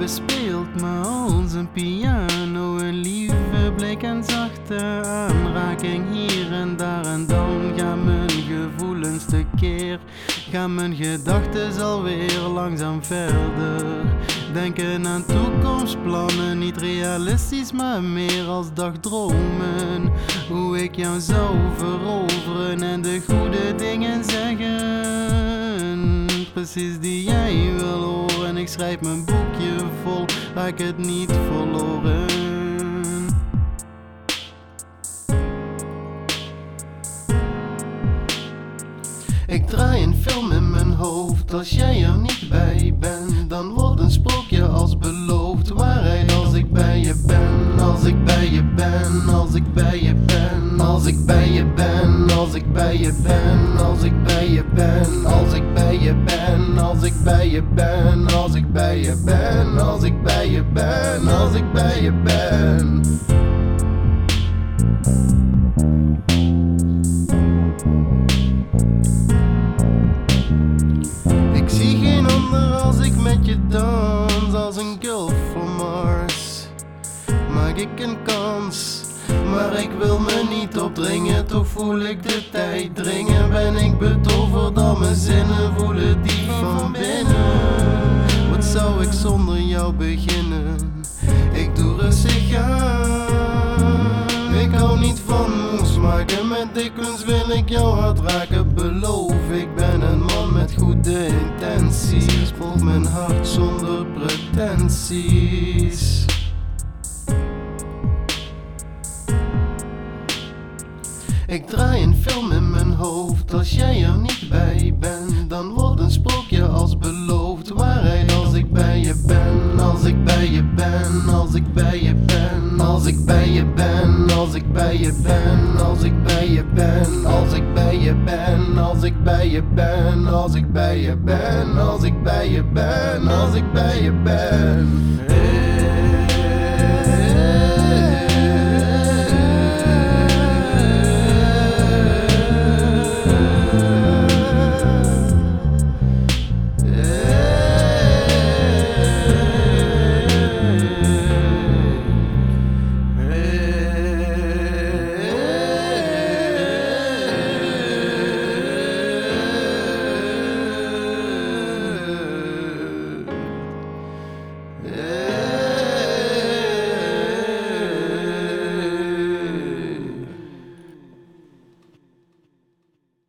bespeelt me als een piano. Een lieve blik en zachte aanraking hier en daar. En dan gaan mijn gevoelens tekeer. Gaan mijn gedachten alweer langzaam verder. Denken aan toekomstplannen, niet realistisch, maar meer als dagdromen. Hoe ik jou zou veroveren en de goede dingen zeggen. Precies die jij wil horen. Ik schrijf mijn raak het niet verloren. Ik draai een film in mijn hoofd. Als jij er niet bij bent, dan wordt een sprookje als beloofd. Waarheid als ik bij je ben, als ik bij je ben, als ik bij je ben, als ik bij je ben, als ik bij je ben, als ik bij je ben, als ik bij je ben, als ik bij je ben, als ik bij je ben, als ik bij je ben, als ik bij je ben. Ik zie geen ander als ik met je dans als een girl from Mars. Maak ik een kans, maar ik wil me niet opdringen. Toch voel ik de tijd dringen. Ben ik betoverd dan mijn zinnen voelen die van binnen. Wat zou ik zonder jou beginnen? Ik doe rustig aan. Ik hou niet van moes maken. Met dikwijls wil ik jou hard raken. Beloof, ik ben een man met goede intenties. Volg mijn hart zonder pretenties. Ik draai een film in Als jij er niet bij bent, dan wordt een sprookje als beloofd. Waarheid als ik bij je ben, als ik bij je ben, als ik bij je ben, als ik bij je ben, als ik bij je ben, als ik bij je ben, als ik bij je ben, als ik bij je ben, als ik bij je ben, als ik bij je ben, als ik bij je ben.